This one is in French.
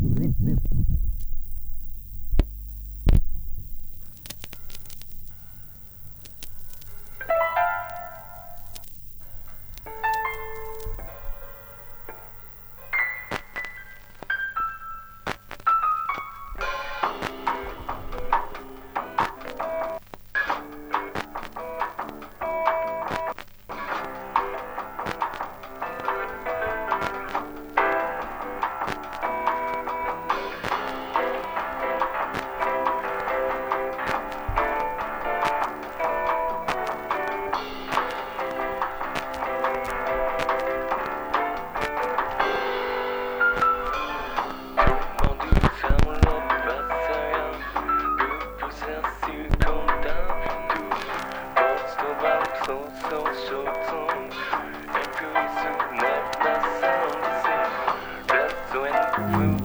Mm-hmm. Boom.